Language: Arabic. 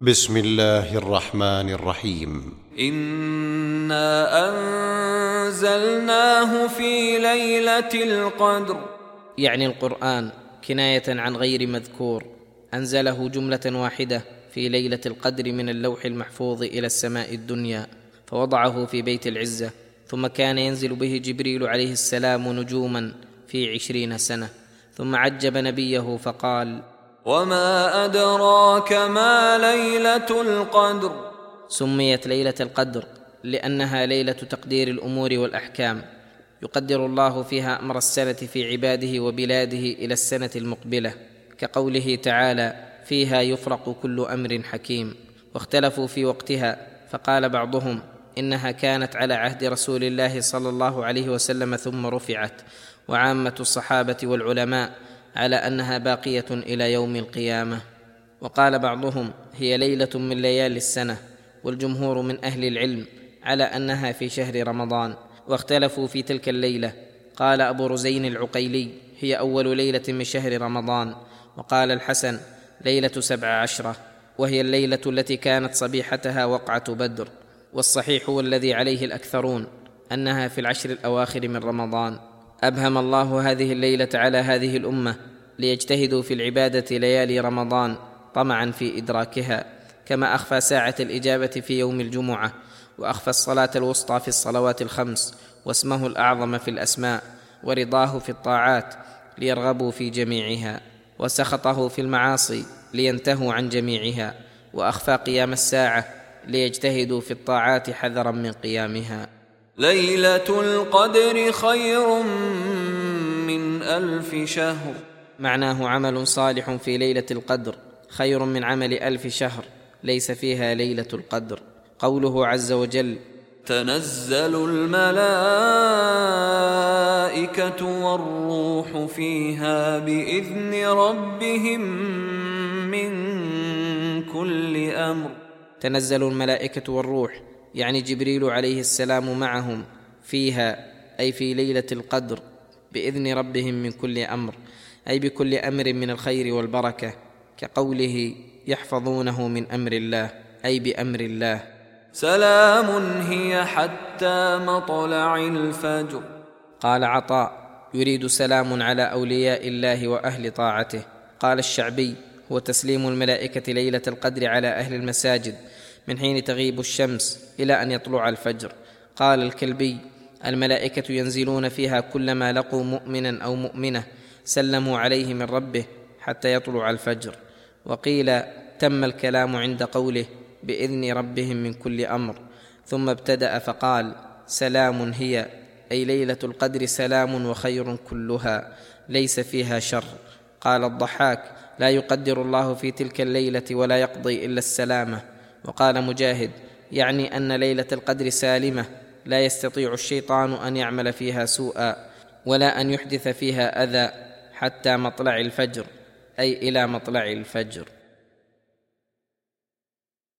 بسم الله الرحمن الرحيم. إنا أنزلناه في ليلة القدر. يعني القرآن كناية عن غير مذكور. أنزله جملة واحدة في ليلة القدر من اللوح المحفوظ إلى السماء الدنيا فوضعه في بيت العزة ثم كان ينزل به جبريل عليه السلام نجوما في عشرين سنة ثم عجب نبيه فقال وما ادراك ما ليله القدر سميت ليله القدر لانها ليله تقدير الأمور والاحكام. يقدر الله فيها أمر السنة في عباده وبلاده إلى السنة المقبله. كقوله تعالى فيها يفرق كل أمر حكيم. واختلفوا في وقتها فقال بعضهم إنها كانت على عهد رسول الله صلى الله عليه وسلم ثم رفعت. وعامة الصحابة والعلماء على أنها باقية إلى يوم القيامة. وقال بعضهم هي ليلة من ليالي السنة والجمهور من أهل العلم على أنها في شهر رمضان واختلفوا في تلك الليلة. قال أبو رزين العقيلي هي أول ليلة من شهر رمضان وقال الحسن ليلة سبع عشرة وهي الليلة التي كانت صبيحتها وقعة بدر. والصحيح والذي عليه الأكثرون أنها في العشر الأواخر من رمضان. أبهم الله هذه الليلة على هذه الأمة ليجتهدوا في العبادة ليالي رمضان طمعا في إدراكها كما أخفى ساعة الإجابة في يوم الجمعة وأخفى الصلاة الوسطى في الصلوات الخمس واسمه الأعظم في الأسماء ورضاه في الطاعات ليرغبوا في جميعها وسخطه في المعاصي لينتهوا عن جميعها وأخفى قيام الساعة ليجتهدوا في الطاعات حذرا من قيامها. ليلة القدر خير من ألف شهر. معناه عمل صالح في ليلة القدر خير من عمل ألف شهر ليس فيها ليلة القدر. قوله عز وجل تنزل الملائكة والروح فيها بإذن ربهم من كل أمر. تنزل الملائكة والروح يعني جبريل عليه السلام معهم فيها أي في ليلة القدر بإذن ربهم من كل أمر أي بكل أمر من الخير والبركة كقوله يحفظونه من أمر الله أي بأمر الله. سلام هي حتى مطلع الفجر. قال عطاء يريد سلام على أولياء الله وأهل طاعته. قال الشعبي هو تسليم الملائكة ليلة القدر على أهل المساجد. من حين تغيب الشمس إلى أن يطلع الفجر. قال الكلبي الملائكة ينزلون فيها كلما لقوا مؤمنا أو مؤمنة سلموا عليه من ربه حتى يطلع الفجر. وقيل تم الكلام عند قوله بإذن ربهم من كل أمر. ثم ابتدأ فقال سلام هي أي ليلة القدر سلام وخير كلها ليس فيها شر. قال الضحاك لا يقدر الله في تلك الليلة ولا يقضي إلا السلامة. وقال مجاهد يعني أن ليلة القدر سالمة لا يستطيع الشيطان أن يعمل فيها سوءا ولا أن يحدث فيها أذى حتى مطلع الفجر أي إلى مطلع الفجر.